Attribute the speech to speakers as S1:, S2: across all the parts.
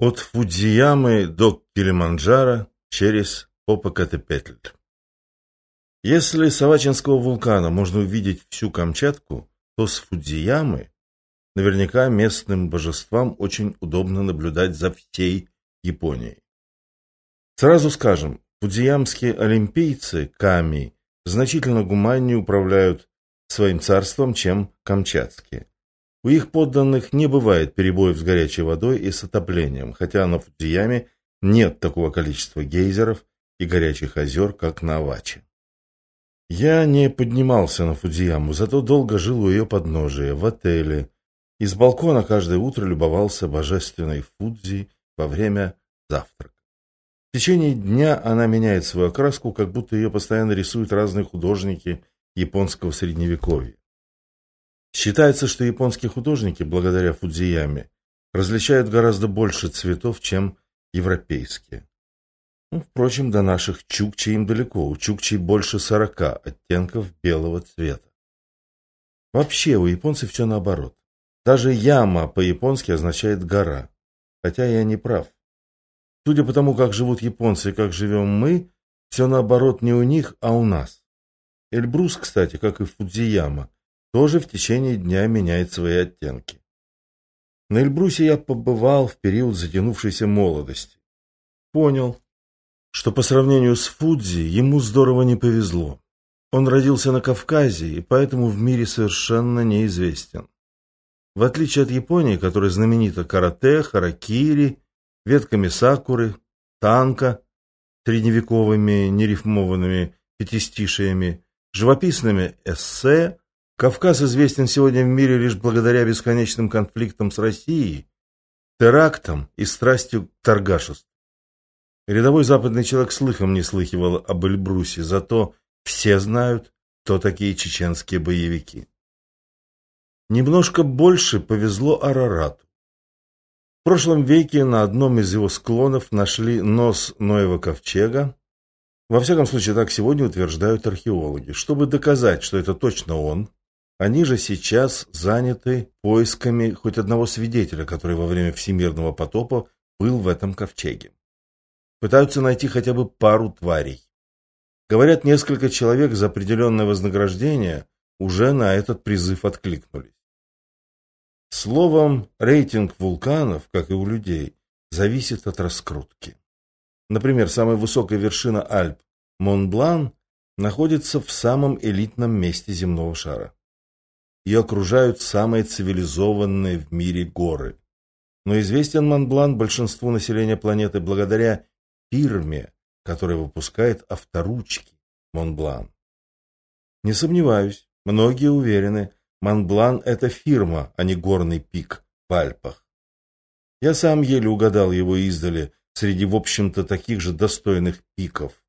S1: От Фудзиямы до Килиманджаро через Попокатепетль. Если с Авачинского вулкана можно увидеть всю Камчатку, то с Фудзиямы наверняка местным божествам очень удобно наблюдать за всей Японией. Сразу скажем, фудзиямские олимпийцы, ками, значительно гуманнее управляют своим царством, чем камчатские. У их подданных не бывает перебоев с горячей водой и с отоплением, хотя на Фудзияме нет такого количества гейзеров и горячих озер, как на Аваче. Я не поднимался на Фудзияму, зато долго жил у ее подножия, в отеле. Из балкона каждое утро любовался божественной Фудзи во время завтрака. В течение дня она меняет свою окраску, как будто ее постоянно рисуют разные художники японского средневековья. Считается, что японские художники, благодаря Фудзияме, различают гораздо больше цветов, чем европейские. Ну, впрочем, до наших чукчей им далеко. У чукчей больше сорока оттенков белого цвета. Вообще, у японцев все наоборот. Даже яма по-японски означает гора. Хотя я не прав. Судя по тому, как живут японцы и как живем мы, все наоборот не у них, а у нас. Эльбрус, кстати, как и Фудзияма, тоже в течение дня меняет свои оттенки. На Эльбрусе я побывал в период затянувшейся молодости. Понял, что по сравнению с Фудзи ему здорово не повезло. Он родился на Кавказе и поэтому в мире совершенно неизвестен. В отличие от Японии, которая знаменита карате, харакири, ветками сакуры, танка, средневековыми нерифмованными пятистишиями, живописными эссе, Кавказ известен сегодня в мире лишь благодаря бесконечным конфликтам с Россией, терактам и страстью к торгашеству. Рядовой западный человек слыхом не слыхивал об Эльбрусе, зато все знают, кто такие чеченские боевики. Немножко больше повезло Арарату. В прошлом веке на одном из его склонов нашли нос Ноева ковчега. Во всяком случае, так сегодня утверждают археологи. Чтобы доказать, что это точно он, они же сейчас заняты поисками хоть одного свидетеля, который во время всемирного потопа был в этом ковчеге. Пытаются найти хотя бы пару тварей. Говорят, несколько человек за определенное вознаграждение уже на этот призыв откликнулись. Словом, рейтинг вулканов, как и у людей, зависит от раскрутки. Например, самая высокая вершина Альп, Монблан, находится в самом элитном месте земного шара. Ее окружают самые цивилизованные в мире горы. Но известен Монблан большинству населения планеты благодаря фирме, которая выпускает авторучки Монблан. Не сомневаюсь, многие уверены, Монблан – это фирма, а не горный пик в Альпах. Я сам еле угадал его издали среди, в общем-то, таких же достойных пиков.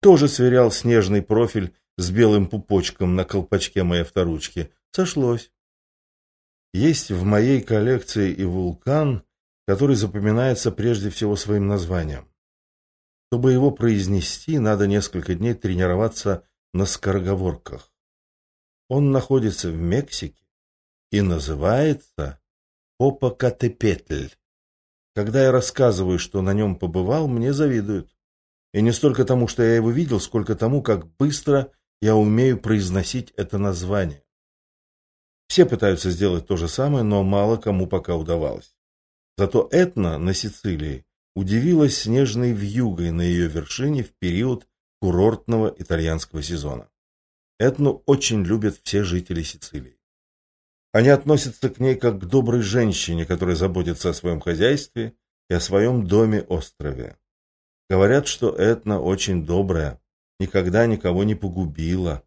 S1: Тоже сверял снежный профиль с белым пупочком на колпачке моей авторучки. Сошлось. Есть в моей коллекции и вулкан, который запоминается прежде всего своим названием. Чтобы его произнести, надо несколько дней тренироваться на скороговорках. Он находится в Мексике и называется Попокатепетль. Когда я рассказываю, что на нем побывал, мне завидуют. И не столько тому, что я его видел, сколько тому, как быстро я умею произносить это название. Все пытаются сделать то же самое, но мало кому пока удавалось. Зато Этна на Сицилии удивилась снежной вьюгой на ее вершине в период курортного итальянского сезона. Этну очень любят все жители Сицилии. Они относятся к ней как к доброй женщине, которая заботится о своем хозяйстве и о своем доме-острове. Говорят, что Этна очень добрая, никогда никого не погубила.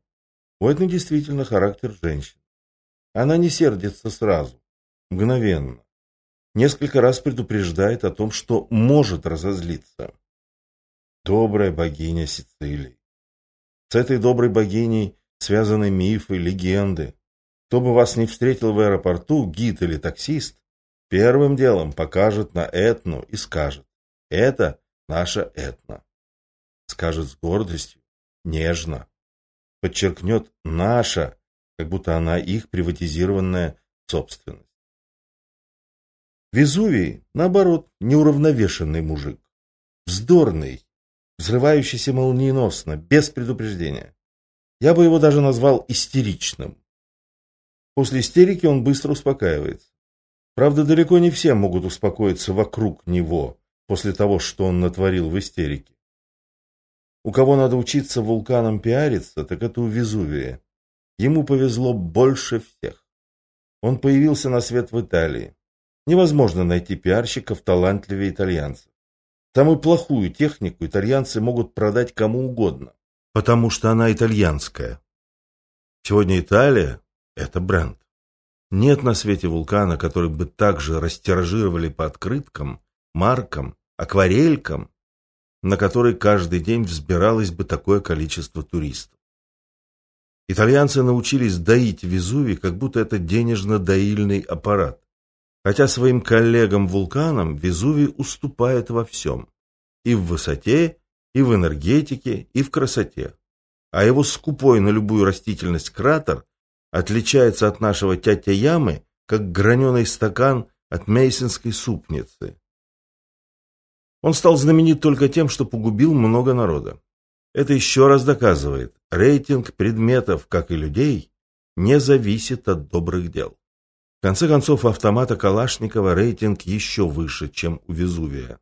S1: У Этны действительно характер женщины. Она не сердится сразу, мгновенно несколько раз предупреждает о том, что может разозлиться. Добрая богиня Сицилии. С этой доброй богиней связаны мифы, легенды. Кто бы вас не встретил в аэропорту, гид или таксист, первым делом покажет на Этну и скажет «Это наша Этна». Скажет с гордостью, нежно. Подчеркнет «наша», как будто она их приватизированная собственность. Везувий, наоборот, неуравновешенный мужик. Вздорный, взрывающийся молниеносно, без предупреждения. Я бы его даже назвал истеричным. После истерики он быстро успокаивается. Правда, далеко не все могут успокоиться вокруг него после того, что он натворил в истерике. У кого надо учиться вулканам пиариться, так это у Везувия. Ему повезло больше всех. Он появился на свет в Италии. Невозможно найти пиарщиков талантливее итальянцев. Самую плохую технику итальянцы могут продать кому угодно, потому что она итальянская. Сегодня Италия – это бренд. Нет на свете вулкана, который бы также растиражировали по открыткам, маркам, акварелькам, на который каждый день взбиралось бы такое количество туристов. Итальянцы научились доить Везувий, как будто это денежно-доильный аппарат. Хотя своим коллегам-вулканам Везувий уступает во всем. И в высоте, и в энергетике, и в красоте. А его скупой на любую растительность кратер отличается от нашего тятя-ямы, как граненый стакан от мейсонской супницы. Он стал знаменит только тем, что погубил много народа. Это еще раз доказывает, рейтинг предметов, как и людей, не зависит от добрых дел. В конце концов, автомата Калашникова рейтинг еще выше, чем у Везувия.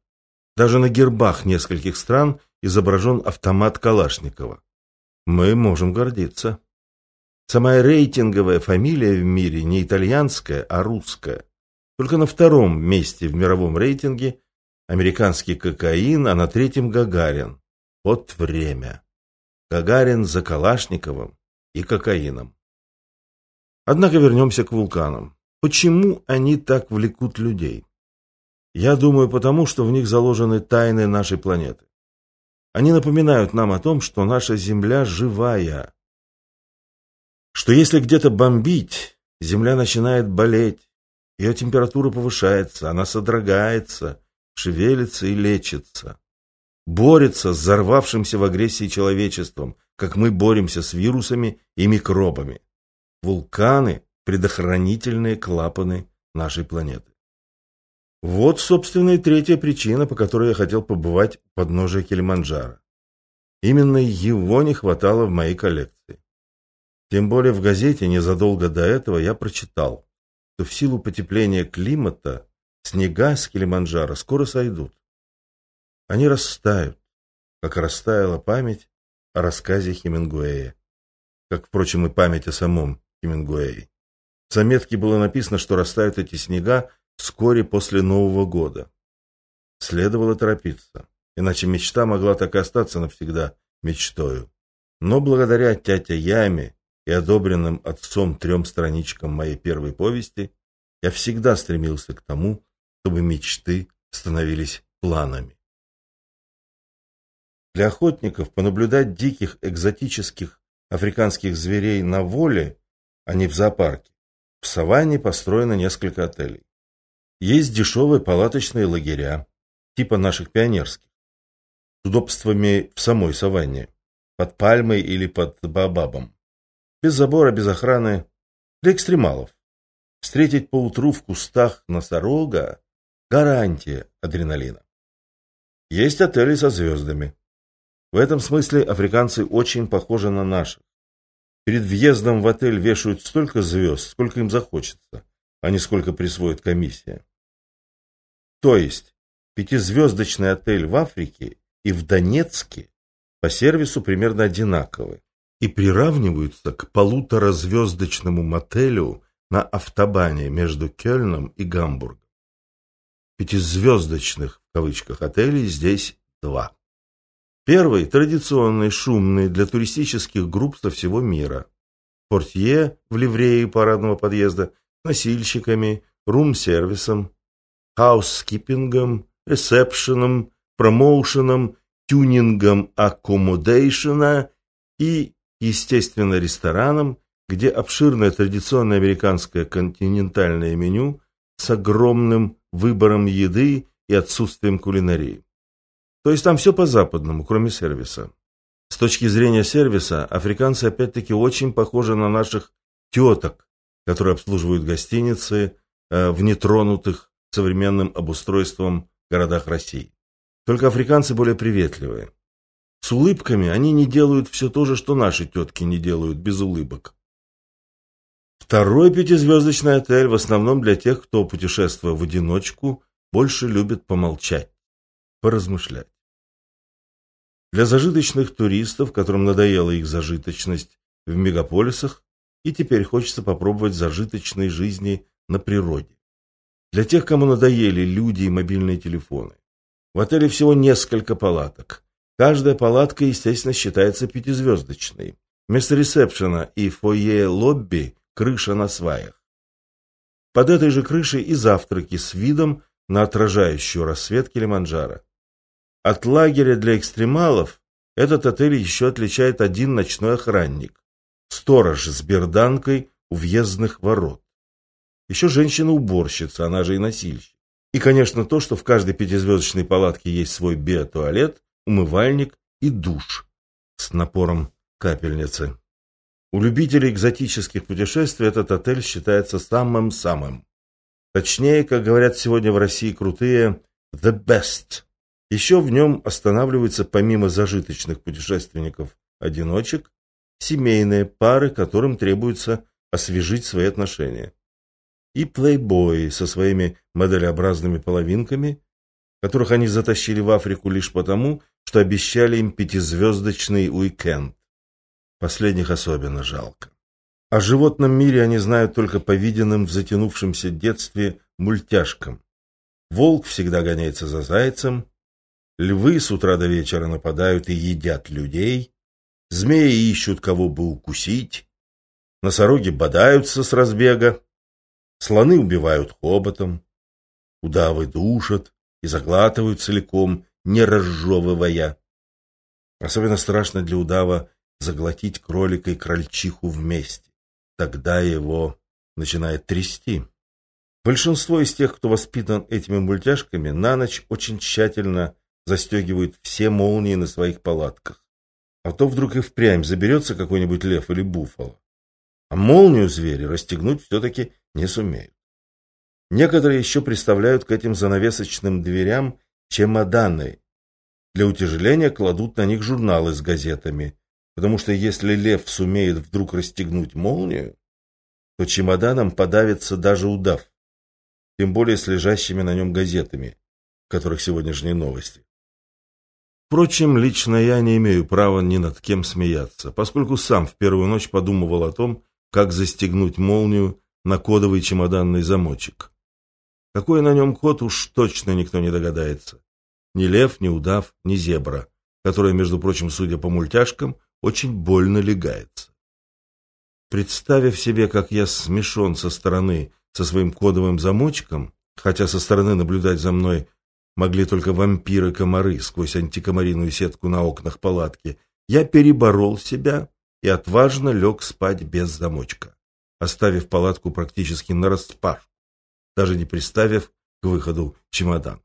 S1: Даже на гербах нескольких стран изображен автомат Калашникова. Мы можем гордиться. Самая рейтинговая фамилия в мире не итальянская, а русская. Только на втором месте в мировом рейтинге американский кокаин, а на третьем Гагарин. Вот время. Гагарин за Калашниковым и кокаином. Однако вернемся к вулканам. Почему они так влекут людей? Я думаю, потому что в них заложены тайны нашей планеты. Они напоминают нам о том, что наша Земля живая. Что если где-то бомбить, Земля начинает болеть, ее температура повышается, она содрогается, шевелится и лечится. Борется с взорвавшимся в агрессии человечеством, как мы боремся с вирусами и микробами. Вулканы предохранительные клапаны нашей планеты. Вот, собственно, и третья причина, по которой я хотел побывать у подножия Килиманджаро. Именно его не хватало в моей коллекции. Тем более в газете незадолго до этого я прочитал, что в силу потепления климата снега с Килиманджаро скоро сойдут. Они растают, как растаяла память о рассказе Хемингуэя, как, впрочем, и память о самом Хемингуэе. В заметке было написано, что растают эти снега вскоре после Нового года. Следовало торопиться, иначе мечта могла так и остаться навсегда мечтою. Но благодаря тятя Яме и одобренным отцом трем страничкам моей первой повести, я всегда стремился к тому, чтобы мечты становились планами. Для охотников понаблюдать диких экзотических африканских зверей на воле, а не в зоопарке, в саванне построено несколько отелей. Есть дешевые палаточные лагеря, типа наших пионерских, с удобствами в самой саванне, под пальмой или под баобабом. Без забора, без охраны, для экстремалов. Встретить поутру в кустах носорога – гарантия адреналина. Есть отели со звездами. В этом смысле африканцы очень похожи на наших. Перед въездом в отель вешают столько звезд, сколько им захочется, а не сколько присвоит комиссия. То есть, пятизвездочный отель в Африке и в Донецке по сервису примерно одинаковы и приравниваются к полуторазвездочному мотелю на автобане между Кёльном и Гамбургом. Пятизвездочных в кавычках отелей здесь два. Первый – традиционный, шумный для туристических групп со всего мира. Портье в ливрее парадного подъезда, носильщиками, рум-сервисом, хаускипингом, ресепшеном, промоушеном, тюнингом аккомодейшена и, естественно, рестораном, где обширное традиционное американское континентальное меню с огромным выбором еды и отсутствием кулинарии. То есть там все по-западному, кроме сервиса. С точки зрения сервиса, африканцы опять-таки очень похожи на наших теток, которые обслуживают гостиницы э, в нетронутых современным обустройством городах России. Только африканцы более приветливые. С улыбками они не делают все то же, что наши тетки не делают, без улыбок. Второй пятизвездочный отель в основном для тех, кто, путешествуя в одиночку, больше любит помолчать, поразмышлять. Для зажиточных туристов, которым надоела их зажиточность в мегаполисах, и теперь хочется попробовать зажиточной жизни на природе. Для тех, кому надоели люди и мобильные телефоны. В отеле всего несколько палаток. Каждая палатка, естественно, считается пятизвездочной. Вместо ресепшена и фойе-лобби крыша на сваях. Под этой же крышей и завтраки с видом на отражающую рассвет Килиманджаро. От лагеря для экстремалов этот отель еще отличает один ночной охранник. Сторож с берданкой у въездных ворот. Еще женщина-уборщица, она же и носильщик. И, конечно, то, что в каждой пятизвездочной палатке есть свой биотуалет, умывальник и душ с напором капельницы. У любителей экзотических путешествий этот отель считается самым-самым. Точнее, как говорят сегодня в России крутые, the best. Еще в нем останавливаются помимо зажиточных путешественников-одиночек, семейные пары, которым требуется освежить свои отношения. И плейбои со своими моделеобразными половинками, которых они затащили в Африку лишь потому, что обещали им пятизвездочный уикенд. Последних особенно жалко. О животном мире они знают только по виденным в затянувшемся детстве мультяшкам. Волк всегда гоняется за зайцем, львы с утра до вечера нападают и едят людей, змеи ищут кого бы укусить, носороги бодаются с разбега, слоны убивают хоботом, удавы душат и заглатывают целиком, не разжевывая. Особенно страшно для удава заглотить кролика и крольчиху вместе. Тогда его начинает трясти. Большинство из тех, кто воспитан этими мультяшками, на ночь очень тщательно застегивают все молнии на своих палатках. А то вдруг и впрямь заберется какой-нибудь лев или буфало. А молнию звери расстегнуть все-таки не сумеют. Некоторые еще представляют к этим занавесочным дверям чемоданы. Для утяжеления кладут на них журналы с газетами, потому что если лев сумеет вдруг расстегнуть молнию, то чемоданом подавится даже удав, тем более с лежащими на нем газетами, в которых сегодняшние новости. Впрочем, лично я не имею права ни над кем смеяться, поскольку сам в первую ночь подумывал о том, как застегнуть молнию на кодовый чемоданный замочек. Какой на нем код, уж точно никто не догадается. Ни лев, ни удав, ни зебра, которая, между прочим, судя по мультяшкам, очень больно легается. Представив себе, как я смешон со стороны со своим кодовым замочком, хотя со стороны наблюдать за мной могли только вампиры-комары сквозь антикомариную сетку на окнах палатки, я переборол себя и отважно лег спать без замочка, оставив палатку практически нараспашку, даже не приставив к выходу чемодан.